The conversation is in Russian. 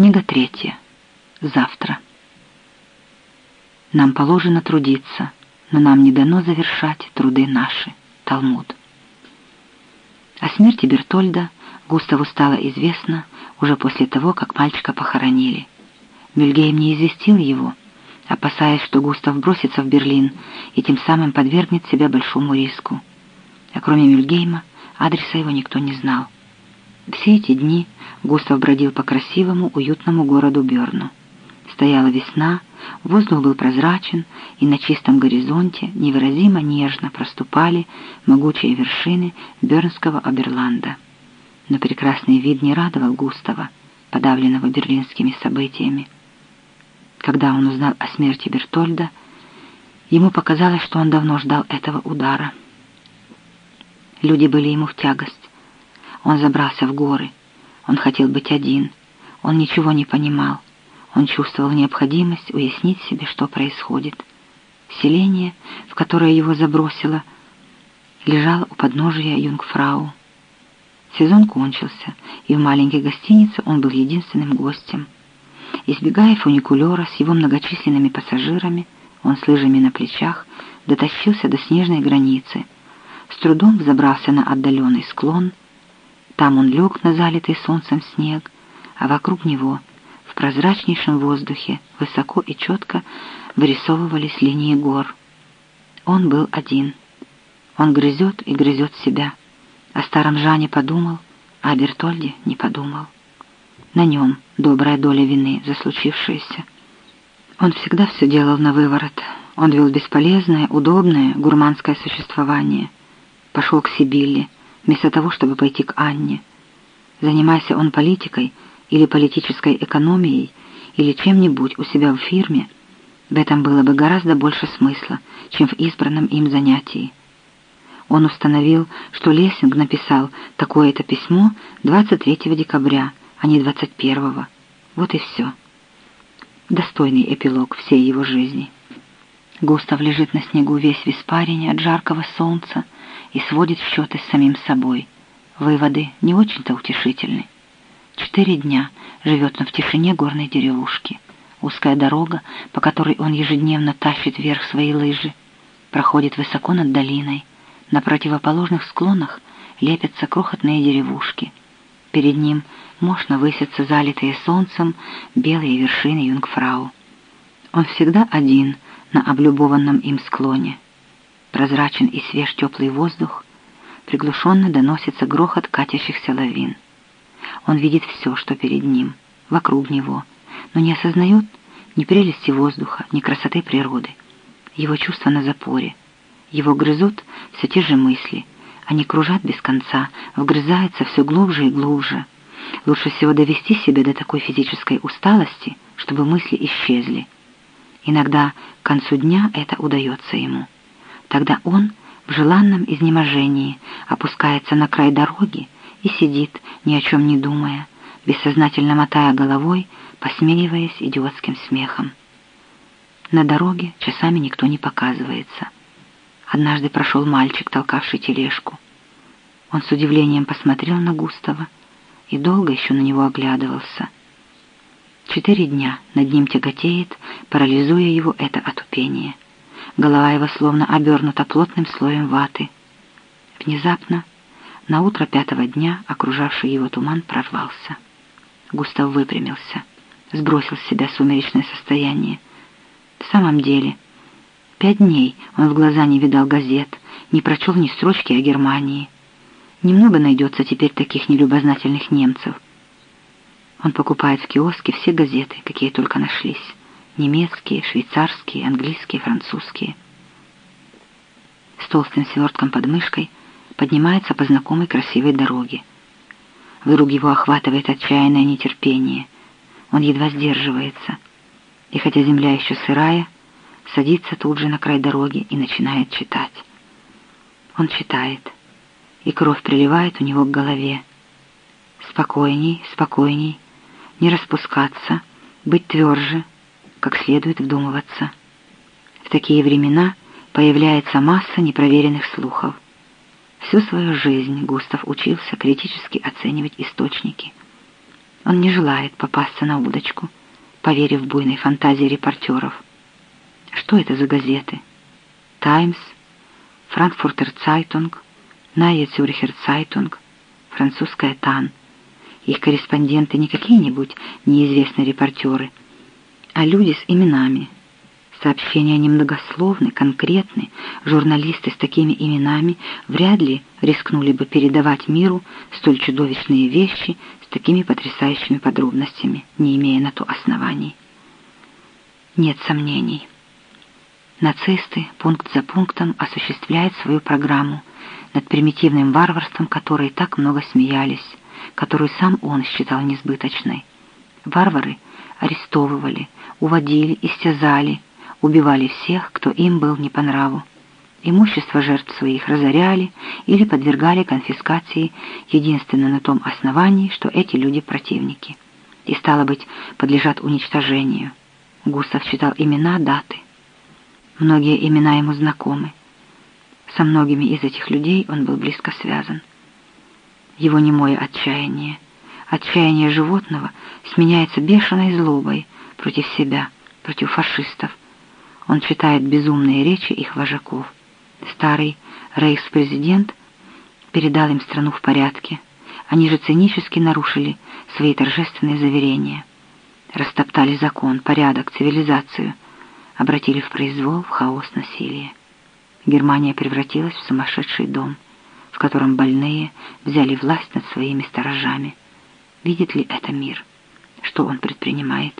Книга третья. Завтра. Нам положено трудиться, но нам не дано завершать труды наши. Талмуд. О смерти Бертольда Густаву стало известно уже после того, как мальчика похоронили. Мюльгейм не известил его, опасаясь, что Густав бросится в Берлин и тем самым подвергнет себя большому риску. А кроме Мюльгейма, адреса его никто не знал. Все эти дни Густав бродил по красивому, уютному городу Берну. Стояла весна, воздух был прозрачен, и на чистом горизонте невыразимо нежно проступали могучие вершины Бернского Оберланда. Но прекрасный вид не радовал Густава, подавленного берлинскими событиями. Когда он узнал о смерти Бертольда, ему показалось, что он давно ждал этого удара. Люди были ему в тягость. Он забрался в горы. Он хотел быть один. Он ничего не понимал. Он чувствовал необходимость уяснить себе, что происходит. Селение, в которое его забросило, лежало у подножия Юнгфрау. Сезон кончился, и в маленькой гостинице он был единственным гостем. Избегая фуникулера с его многочисленными пассажирами, он с лыжами на плечах дотащился до снежной границы, с трудом взобрался на отдаленный склон. Там он лег на залитый солнцем снег, а вокруг него, в прозрачнейшем воздухе, высоко и четко вырисовывались линии гор. Он был один. Он грызет и грызет себя. О старом Жане подумал, а о Бертольде не подумал. На нем добрая доля вины за случившееся. Он всегда все делал на выворот. Он вел бесполезное, удобное, гурманское существование. Пошел к Сибилле, вместо того, чтобы пойти к Анне. Занимайся он политикой или политической экономией, или чем-нибудь у себя в фирме, в этом было бы гораздо больше смысла, чем в избранном им занятии. Он установил, что Лессинг написал такое-то письмо 23 декабря, а не 21-го. Вот и все. Достойный эпилог всей его жизни. Густав лежит на снегу весь в испарине от жаркого солнца и сводит счеты с самим собой. Выводы не очень-то утешительны. Четыре дня живет он в тишине горной деревушки. Узкая дорога, по которой он ежедневно тащит вверх свои лыжи, проходит высоко над долиной. На противоположных склонах лепятся крохотные деревушки. Перед ним мощно высятся залитые солнцем белые вершины Юнгфрау. Он всегда один на облюбованном им склоне. Прозрачен и свеж теплый воздух, приглушенно доносится грохот катящихся лавин. Он видит все, что перед ним, вокруг него, но не осознает ни прелести воздуха, ни красоты природы. Его чувства на запоре. Его грызут все те же мысли. Они кружат без конца, вгрызаются все глубже и глубже. Лучше всего довести себя до такой физической усталости, чтобы мысли исчезли. Иногда к концу дня это удается ему. Тогда он в желанном изнеможении опускается на край дороги и сидит, ни о чем не думая, бессознательно мотая головой, посмеиваясь идиотским смехом. На дороге часами никто не показывается. Однажды прошел мальчик, толкавший тележку. Он с удивлением посмотрел на Густава и долго еще на него оглядывался. Четыре дня над ним тяготеет, парализуя его это отупение. Голова его словно обернута плотным слоем ваты. Внезапно, на утро пятого дня, окружавший его туман прорвался. Густав выпрямился, сбросил с себя сумеречное состояние. В самом деле, пять дней он в глаза не видал газет, не прочел ни строчки о Германии. Немного найдется теперь таких нелюбознательных немцев. Он покупает в киоске все газеты, какие только нашлись. Немецкие, швейцарские, английские, французские. С толстым свертком под мышкой поднимается по знакомой красивой дороге. Вдруг его охватывает отчаянное нетерпение. Он едва сдерживается. И хотя земля еще сырая, садится тут же на край дороги и начинает читать. Он читает, и кровь приливает у него к голове. Спокойней, спокойней, не распускаться, быть тверже, как следует вдумываться. В такие времена появляется масса непроверенных слухов. Всю свою жизнь Густав учился критически оценивать источники. Он не желает попасться на удочку, поверив буйной фантазии репортеров. Что это за газеты? «Таймс», «Франкфуртер Цайтунг», «Нойе Цюрхер Цайтунг», «Французская Тан». Их корреспонденты не какие-нибудь неизвестные репортеры, а люди с именами. Сообщения немногословны, конкретны. Журналисты с такими именами вряд ли рискнули бы передавать миру столь чудовищные вещи с такими потрясающими подробностями, не имея на то оснований. Нет сомнений. Нацисты пункт за пунктом осуществляют свою программу над примитивным варварством, которой так много смеялись, которую сам он считал несбыточной. Варвары арестовывали, уводили, истязали, убивали всех, кто им был не по нраву. Имущество жертв своих разоряли или подвергали конфискации единственно на том основании, что эти люди противники. И, стало быть, подлежат уничтожению. Густав читал имена, даты. Многие имена ему знакомы. Со многими из этих людей он был близко связан. Его немое отчаяние, отчаяние животного сменяется бешеной злобой против себя, против фашистов. Он читает безумные речи их вожаков. Старый рейхспрезидент передал им страну в порядке. Они же цинически нарушили свои торжественные заверения. Растоптали закон, порядок, цивилизацию – обратили в произвол, в хаос, насилие. Германия превратилась в сумасшедший дом, в котором больные взяли власть над своими сторожами. Видит ли это мир? Что он предпринимает?